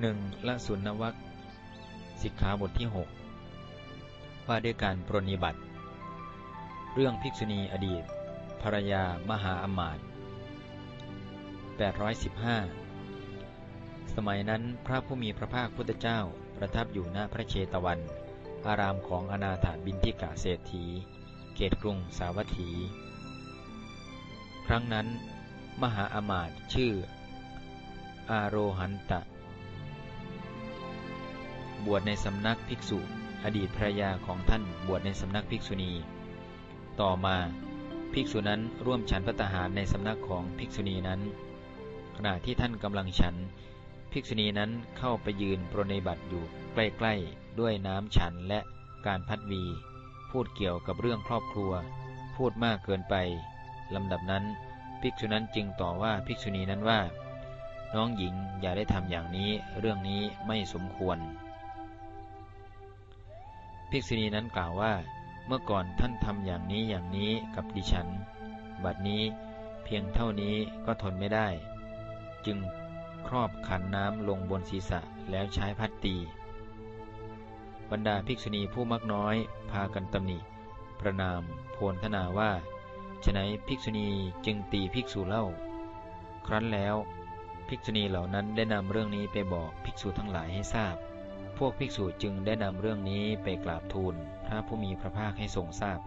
หนึ่งละสุนวัคสิกขาบทที่ 6 ว่าด้วยการปรนิบัติ เรื่องภิกษุณีอดีต ภรยามหาอมาตย์815 สมัยนั้นพระผู้มีพระภาคพุทธเจ้าประทับอยู่ณพระเชตวัน อารามของอนาถาบินทิกะเศรษฐี เขตกรุงสาวัตถี ครั้งนั้น มหาอมาตย์ชื่อ อาโรหันตะ บวชในสำนักภิกษุ อดีตภรรยาของท่านบวชในสำนักภิกษุณี ต่อมาภิกษุนั้นร่วมฉันพระตาหารในสำนักของภิกษุณีนั้น ขณะที่ท่านกำลังฉัน ภิกษุณีนั้นเข้าไปยืนปรนิบัติอยู่ใกล้ๆ ด้วยน้ำฉันและการพัดวี พูดเกี่ยวกับเรื่องครอบครัว พูดมากเกินไปลำดับนั้น ภิกษุนั้นจึงต่อว่าภิกษุณีนั้นว่า น้องหญิงอย่าได้ทำอย่างนี้เรื่องนี้ไม่สมควร ภิกษุณีนั้นกล่าวว่า เมื่อก่อนท่านทำอย่างนี้อย่างนี้กับดิฉัน บัดนี้เพียงเท่านี้ก็ทนไม่ได้ จึงครอบขันน้ำลงบนศีรษะแล้วใช้พัดตี บรรดาภิกษุณีผู้มักน้อยพากันตำหนิ ประนามโพลธนาว่าฉนัยภิกษุณีจึงตีภิกษุเล่า ครั้นแล้ว ภิกษุณีเหล่านั้นได้นำเรื่องนี้ไปบอกภิกษุทั้งหลายให้ทราบ พวกภิกษุจึงได้นำเรื่องนี้ไปกราบทูลพระผู้มีพระภาคให้ทรงทราบ